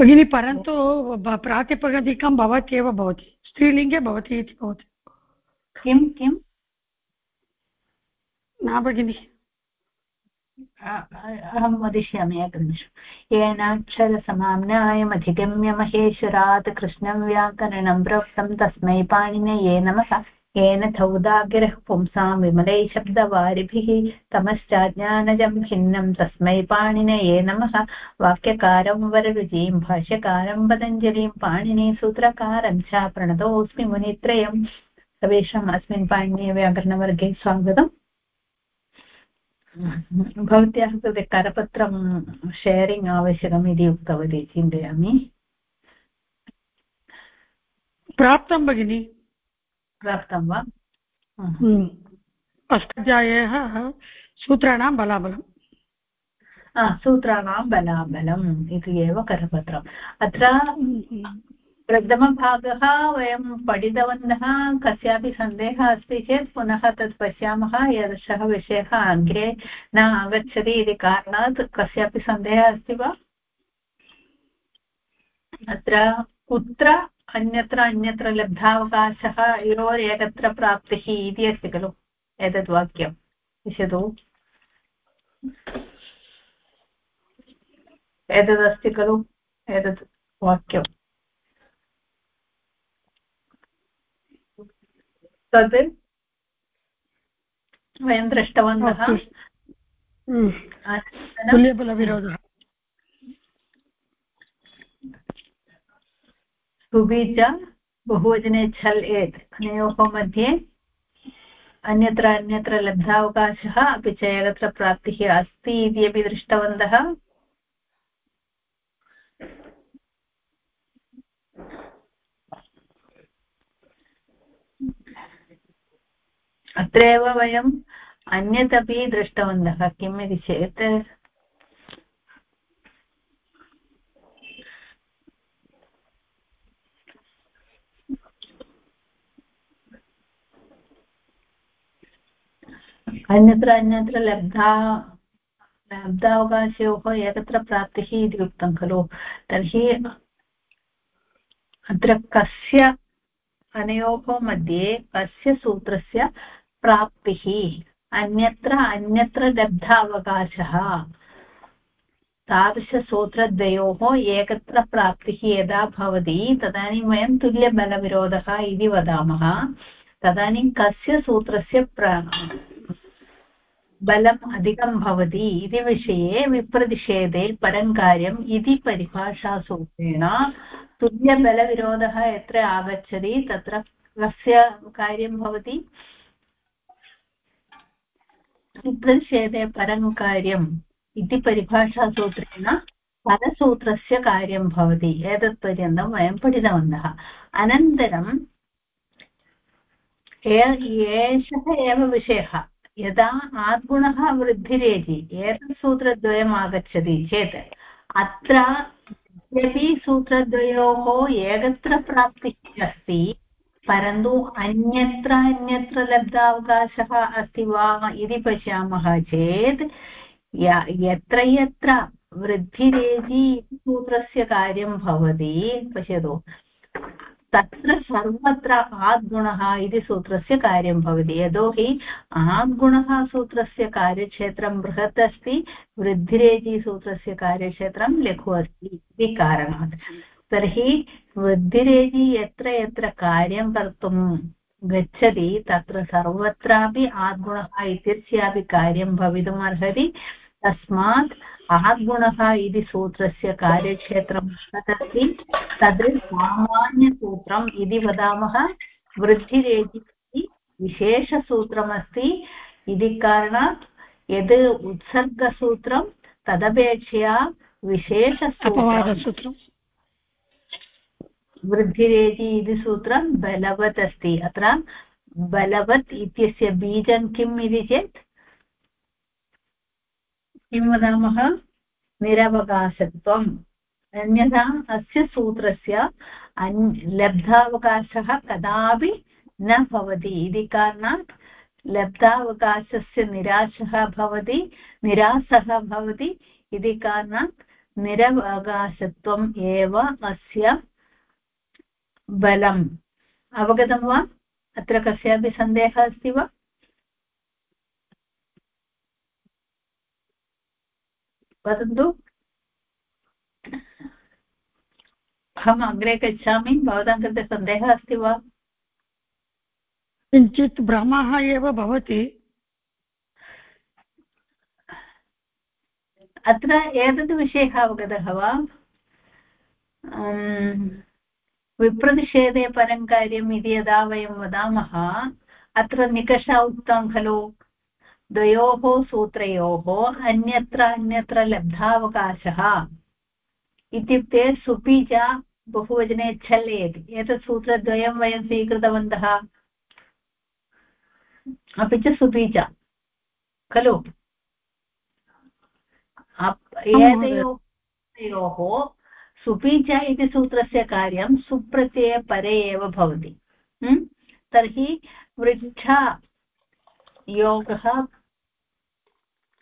भगिनी परन्तु प्रातिपदिकं भवत्येव भवति। स्त्रीलिङ्गे भवति इति भवति। किं किं? न भगिनि। अहं वदिष्यामि एकनिमिषं येनाक्षरसमाम्नायमधिगम्य महेश्वरात् कृष्णं व्याकरणं प्रोक्तं तस्मै पाणिनये नमः। येन थौदागिरः पुंसां विमलै शब्दवारिभिः तमश्चाज्ञानजं खिन्नं तस्मै पाणिनये नमः। वाक्यकारं वररुचिं भाष्यकारं पतञ्जलिं पाणिनीसूत्रकारं च प्रणतोऽस्मि मुनित्रयम् सर्वेषाम् अस्मिन् पाणिनीयव्याकरणवर्गे स्वागतम्। भवत्याः कृते करपत्रं शेरिङ्ग् आवश्यकम् इति उक्तवती, चिन्तयामि। प्राप्तं भगिनि। प्राप्तं वा। अष्टाध्यायः सूत्राणां बलाबलम्। सूत्राणां बलाबलम् इति एव करपत्रम्। अत्र प्रथमभागः वयं पठितवन्तः कस्यापि सन्देहः अस्ति चेत् पुनः तत् पश्यामः एषः विषयः अग्रे न आगच्छति इति कारणात् कस्यापि सन्देहः अस्ति वा? अत्र कुत्र अन्यत्र अन्यत्र लब्धावकाशः योर् एकत्र प्राप्तिः इति अस्ति खलु एतद् वाक्यं। पश्यतु। एतदस्ति खलु एतत् वाक्यम् तद् वयं दृष्टवन्तः। तुल्यबलविरोधः सुबि च बहुवचने छल् एत् अनयोः मध्ये अन्यत्र अन्यत्र लब्धावकाशः अपि च एकत्र प्राप्तिः अस्ति इति अपि दृष्टवन्तः। अत्रैव वयम् अन्यदपि दृष्टवन्तः, किम् इति चेत्? अन्यत्र अन्यत्र लब्धा लब्धावकाशयोः एकत्र प्राप्तिः इति उक्तं खलु। तर्हि अत्र कस्य अनयोः मध्ये कस्य सूत्रस्य प्राप्तिः? अन्यत्र अन्यत्र लब्धावकाशः तादृशसूत्रद्वयोः एकत्र प्राप्तिः यदा भवति, तदानीं वयं तुल्यबलविरोधः इति वदामः। तदानीं कस्य सूत्रस्य बलम् अधिकं भवति इति विषये विप्रतिषेधे परं कार्यम् इति परिभाषासूत्रेण तुल्यबलविरोधः यत्र आगच्छति तत्र कस्य कार्यं भवति? विप्रतिषेधे परं कार्यम् इति परिभाषासूत्रेण परसूत्रस्य कार्यं भवति। एतत्पर्यन्तं वयं पठितवन्तः। अनन्तरं एषः एव विषयः। यदा आद्गुणः वृद्धिरेति एतत् सूत्रद्वयम् आगच्छति चेत्, अत्र यदि सूत्रद्वयोः एकत्र प्राप्तिः अस्ति परन्तु अन्यत्र अन्यत्र लब्धावकाशः अस्ति वा इति पश्यामः चेत् यत्र यत्र वृद्धिरेजि सूत्रस्य कार्यं भवति, पश्यतु। तत्र सर्वत्र आद्गुणः इति सूत्रस्य कार्यं भवति। यतोहि आद्गुणः सूत्रस्य कार्यक्षेत्रं बृहत् अस्ति, वृद्धिरेजि सूत्रस्य कार्यक्षेत्रं लघु अस्ति इति कारणात्। तर्हि वृद्धिरेजि यत्र यत्र कार्यं कर्तुं गच्छति, तत्र सर्वत्रापि आद्गुणः इत्यस्यापि कार्यं भवितुम् अर्हति तस्मात् आहद्गुणः इति सूत्रस्य कार्यक्षेत्रं तदस्ति तद् सामान्यसूत्रम् इति वदामः। वृद्धिरेजि इति विशेषसूत्रमस्ति। इति कारणात् यद् उत्सर्गसूत्रं तदपेक्षया विशेषसूत्रं वृद्धिरेजि इति सूत्रं बलवत् अस्ति। अत्र बलवत् इत्यस्य बीजं किम् इति चेत् किं वदामः निरवकाशत्वम्। अन्यथा अस्य सूत्रस्य लब्धावकाशः कदापि न भवति। इति कारणात् लब्धावकाशस्य निराशः भवति, निरासः भवति। इति कारणात् निरवकाशत्वम् एव अस्य बलम्। अवगतं वा? अत्र कस्यापि सन्देहः अस्ति वा? वदन्तु अहम् अग्रे गच्छामि भवतां कृते सन्देहः अस्ति वा? किञ्चित् भ्रमः एव भवति। अत्र एतद् विषयः अवगतः वा? विप्रतिषेधे परं कार्यम् इति यदा वयं वदामः अत्र निकष उक्तं खलु? द्वयोः सूत्रयोः अन्यत्र अन्यत्र लब्धावकाशः। इत्युक्ते सुपीच बहुवचने छल्लेति एतत् सूत्रद्वयं वयं स्वीकृतवन्तः। अपि च सुपीच खलु? एतयोः सुपीच इति सूत्रस्य कार्यं सुप्रत्यये परे एव भवति। तर्हि वृक्ष योगः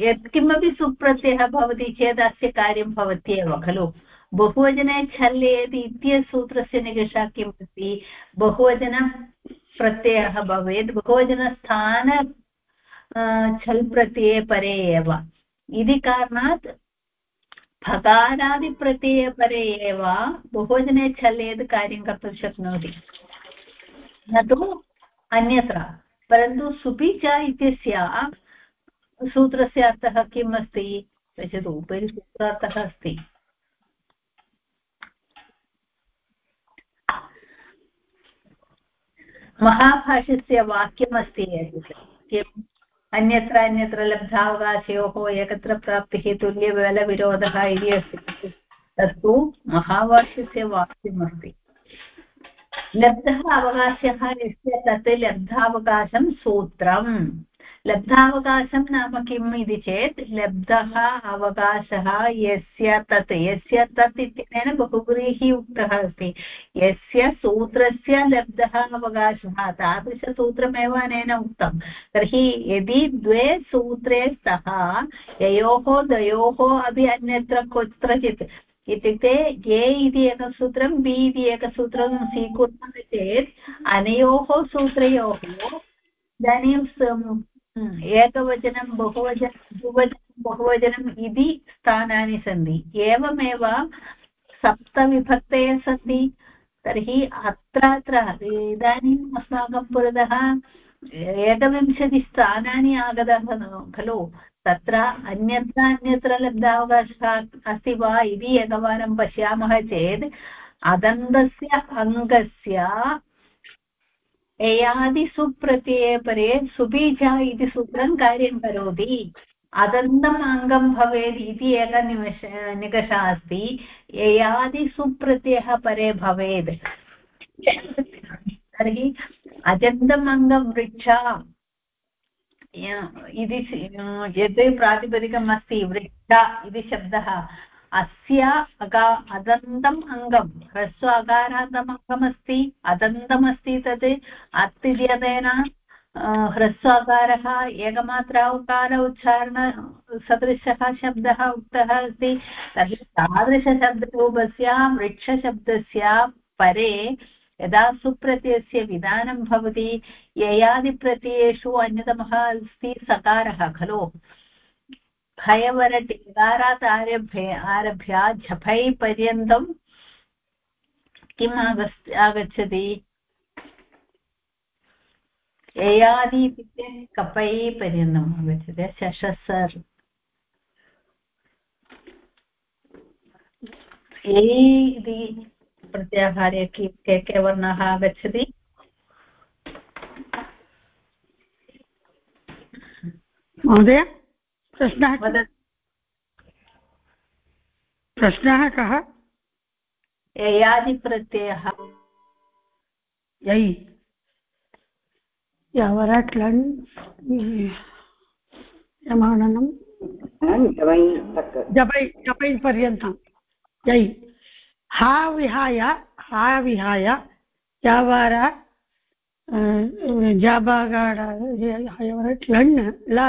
यत्किमपि सुप्रत्ययः भवति चेत् अस्य कार्यं भवत्येव, खलु? बहुवचने छल्येति इत्यसूत्रस्य निकषा किम् अस्ति बहुवचनप्रत्ययः भवेत्, बहुवचनस्थान छल् प्रत्यये परे एव। इति कारणात् फकारादिप्रत्यये परे एव बहुवचने छल्येत् कार्यं कर्तुं शक्नोति। न तु अन्यत्र, परन्तु सुपि च इत्यस्य सूत्रस्य अर्थः किम् अस्ति? पश्यतु, उपरि सूत्रार्थः अस्ति। महाभाष्यस्य वाक्यमस्ति किम् अन्यत्र अन्यत्र लब्धावकाशयोः एकत्र प्राप्तिः, तुल्यबलविरोधः इति अस्ति। तत्तु महाभाष्यस्य वाक्यमस्ति। लब्धः अवकाशः यस्य तत् लब्धावकाशं सूत्रम्। लब्धावकाशं नाम किम् इति चेत्, लब्धः अवकाशः यस्य तत् यस्य तत् इत्यनेन बहुव्रीः उक्तः अस्ति। यस्य सूत्रस्य लब्धः अवकाशः, तादृशसूत्रमेव अनेन उक्तं। तर्हि यदि द्वे सूत्रे स्तः ययोः द्वयोः अपि अन्यत्र कुत्रचित् इत्युक्ते ए इति एकं सूत्रं बि इति एकसूत्रं स्वीकुर्मः चेत्, अनयोः सूत्रयोः, इदानीं एकवचनं बहुवचनं द्विवचनं बहुवचनम् इति स्थानानि सन्ति एवमेव सप्तविभक्तयः सन्ति तर्हि अत्र अत्र इदानीम् अस्माकं पुरतः एकविंशतिस्थानानि आगतः खलु तत्र अन्यत्र अन्यत्र लब्धावकाशः अस्ति वा इति एकवारं पश्यामः चेत् अदन्तस्य अङ्गस्य एयादिसुप्रत्यये परे सुबीजा इति सूत्रं कार्यं करोति। अदन्तम् अङ्गं भवेत् इति एकः निमिष, निकषः अस्ति। ययादिसुप्रत्ययः परे भवेत् तर्हि अजन्तम् अङ्गं वृक्ष। इति यद् प्रातिपदिकम् अस्ति वृक्ष इति शब्दः। अस्य अगा अदन्तम् अङ्गं ह्रस्व अकारान्तम् अदन्तमस्ति तत् अत् इत्यनेन ह्रस्वाकारः एकमात्रा उकार उच्चारण सदृशः शब्दः उक्तः अस्ति। तर्हि तादृशशब्दरूपस्य वृक्षशब्दस्य परे यदा सुप्रत्ययस्य विधानं भवति, ययादिप्रत्ययेषु अन्यतमः अस्ति सकारः, खलु? खयवरट् इकारात् आरभ्य आरभ्य झफै पर्यन्तं किम् आगस् आगच्छति? एयादि इत्युक्ते कपै पर्यन्तम् आगच्छति। शशसर् ए इति प्रत्याहारे के के वर्णाः आगच्छति। महोदय? प्रश्नः प्रश्नः कः? ययादिप्रत्ययः। यै यावराट् लण् यमाननं जबै जबै पर्यन्तं। यै हा विहाय हा विहाय जावार जाबागाड लण् ला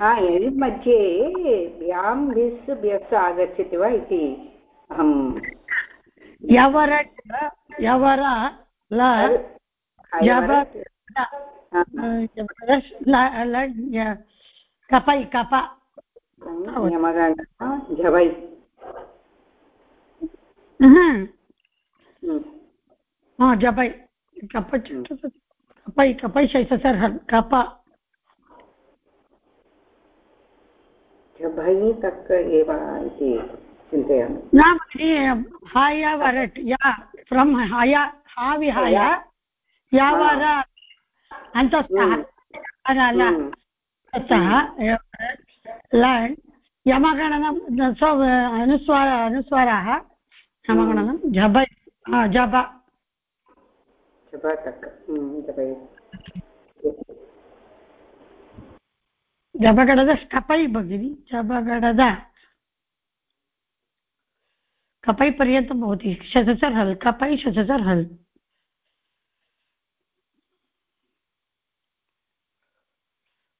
यै मध्ये व्यां विस् व्यस् आगच्छति वा इति अहं यवर यवर कपै कप झवै। जबै कपै कपै शैससर्हन् कप झभै तक् एव इति चिन्तयामि। न भगिनि हाय वरट् या फ्रम् हय हा विहाय यावर अन्तस्थः ततः लण् यमगणनं सो अनुस्वार अनुस्वाराः यमगणनं झबै जब जबगडद कपै भगिनि जबगडद कपै पर्यन्तं भवति शतसर् हल् कपै शतसर् हल्।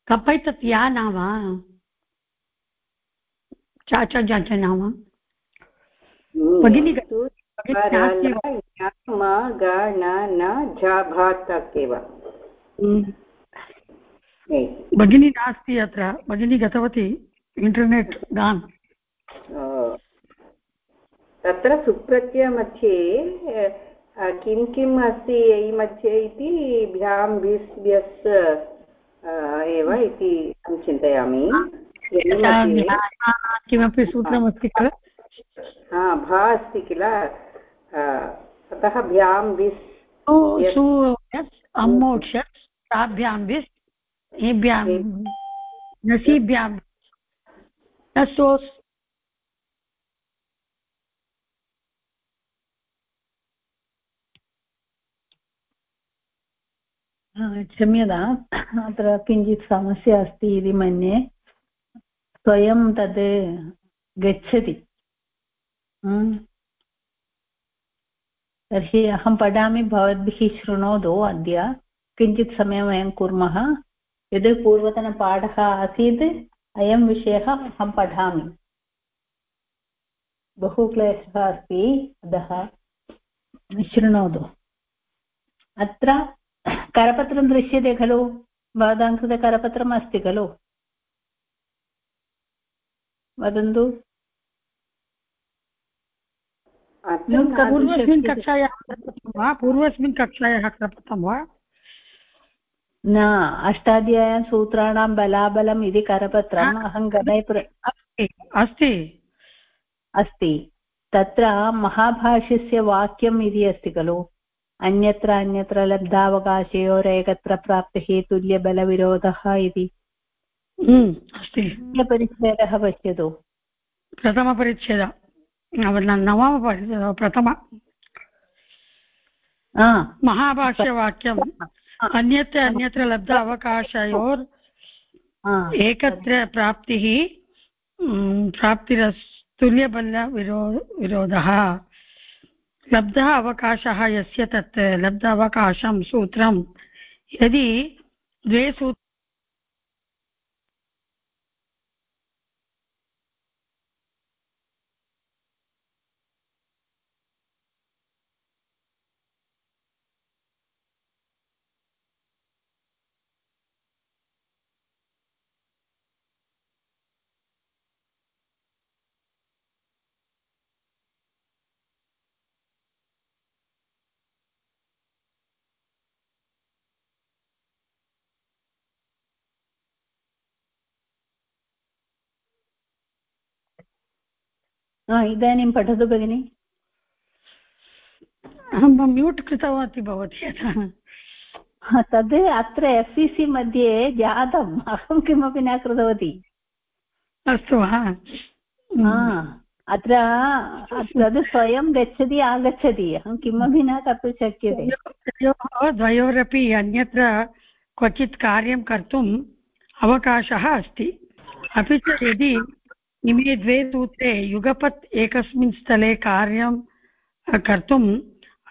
कपै तत् या नाम? च च च च नाम। भगिनी भगिनी नास्ति अत्र। भगिनी गतवती इण्टर्नेट् गान् तत्र सुप्रत्ययमध्ये किं किम् अस्ति ऐ मध्ये इति भ्यां विस् व्यस् एव इति अहं चिन्तयामि। किमपि सूत्रमस्ति किल हा भा अस्ति किल? अतः भ्यां विस् अम्मोक्षस् ताभ्यां विस् एभ्यां नसीभ्यां नसोस् क्षम्यता अत्र किञ्चित् समस्या अस्ति इति मन्ये स्वयं तद् गच्छति तर्हि अहं पठामि भवद्भिः शृणोतु अद्य किञ्चित् समयं वयं कुर्मः यद् पूर्वतनपाठः आसीत् अयं विषयः अहं पठामि। बहु क्लेशः अस्ति अतः शृणोतु। अत्र करपत्रं दृश्यते खलु? भवतां कृते करपत्रम् अस्ति खलु? वदन्तु। पूर्वस्मिन् कक्षायाः पूर्वस्मिन् कक्षायाः कृतं वा? न अष्टाध्याय्यां सूत्राणां बलाबलम् इति करपत्रम् अहं गणे अस्ति अस्ति। तत्र महाभाष्यस्य वाक्यम् इति अस्ति खलु। अन्यत्र अन्यत्र लब्धावकाशयोरेकत्र प्राप्तिः तुल्यबलविरोधः इति। हम्म, अस्ति। परिच्छेदः पश्यतु। प्रथमपरिच्छेद नवम प्रथम। महाभाष्यवाक्यम्। अन्यत्र अन्यत्र लब्ध अवकाशयोर् एकत्र प्राप्तिः प्राप्तिरस्तुल्यबलविरो विरोधः। लब्धः अवकाशः यस्य तत् लब्ध अवकाशं सूत्रं। यदि द्वे सूत्र इदानीं पठतु भगिनि अहं म्यूट् कृतवती भवती अतः तद् अत्र एफ् सि सि मध्ये जातम् अहं किमपि न कृतवती अस्तु वा अत्र तद् स्वयं गच्छति आगच्छति अहं किमपि न कर्तुं शक्यते द्वयोरपि अन्यत्र क्वचित् कार्यं कर्तुम् अवकाशः अस्ति अपि च यदि इमे द्वे सूत्रे युगपत् एकस्मिन् स्थले कार्यं कर्तुम्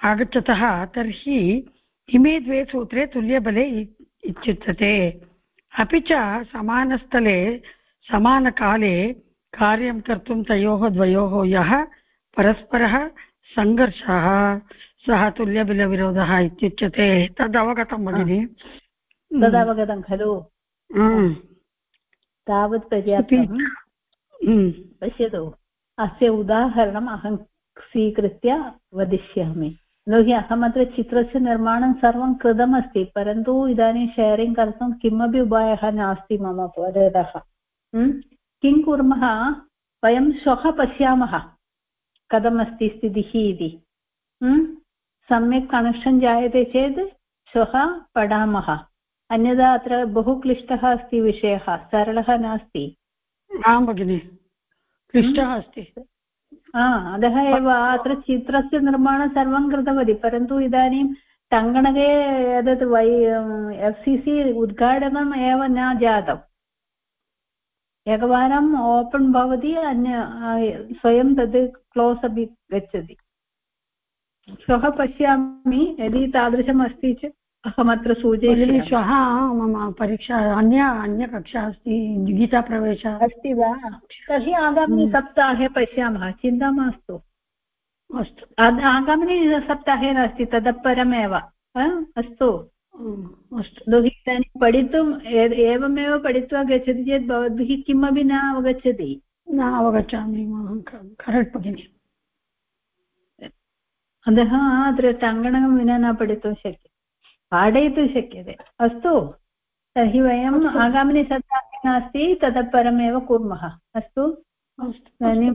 आगच्छतः तर्हि इमे द्वे सूत्रे तुल्यबले इत्युच्यते। अपि च समानस्थले समानकाले कार्यं कर्तुं तयोः द्वयोः यः परस्परः सङ्घर्षः सः तुल्यबिलविरोधः इत्युच्यते। तदवगतं भगिनि। तदवगतं खलु। तावत् पर्याप्तं पश्यतु। अस्य उदाहरणम् अहं स्वीकृत्य वदिष्यामि। यतोहि अहमत्र चित्रस्य निर्माणं सर्वं कृतमस्ति, परन्तु इदानीं शेरिङ्ग् कर्तुं किमपि उपायः नास्ति मम पुरतः किं कुर्मः? वयं श्वः पश्यामः, कथमस्ति स्थितिः इति। सम्यक् कनेक्षन् जायते चेत् श्वः पठामः। अन्यथा अत्र बहु क्लिष्टः अस्ति विषयः, सरलः नास्ति। आं भगिनि क्लिष्टः अस्ति। अतः एव अत्र चित्रस्य निर्माणं सर्वं कृतवती परन्तु इदानीं टङ्कणके एतत् वै एफ् सि सि उद्घाटनम् एव न जातम्। एकवारम् ओपन् भवति अन्य स्वयं तद् क्लोस् अपि गच्छति। श्वः पश्यामि यदि तादृशम् अस्ति चेत्। अहमत्र सूचयामि श्वः मम परीक्षा अन्य अन्यकक्षा अस्ति गीताप्रवेशः। अस्ति वा? तर्हि आगामिनि हम्म। सप्ताहे पश्यामः चिन्ता मास्तु। अस्तु। आगामिनि सप्ताहे नास्ति ततः परमेव अस्तु। अस्तु। इदानीं पठितुम् एवमेव पठित्वा गच्छति चेत् भवद्भिः किमपि न अवगच्छति। न अवगच्छामि करेक्ट् भगिनि। अतः अत्र टङ्कणं विना न पठितुं शक्यते। पाठयितुं शक्यते। अस्तु तर्हि वयम् आगामिनि सप्ताहे नास्ति ततः परमेव कुर्मः। अस्तु? इदानीं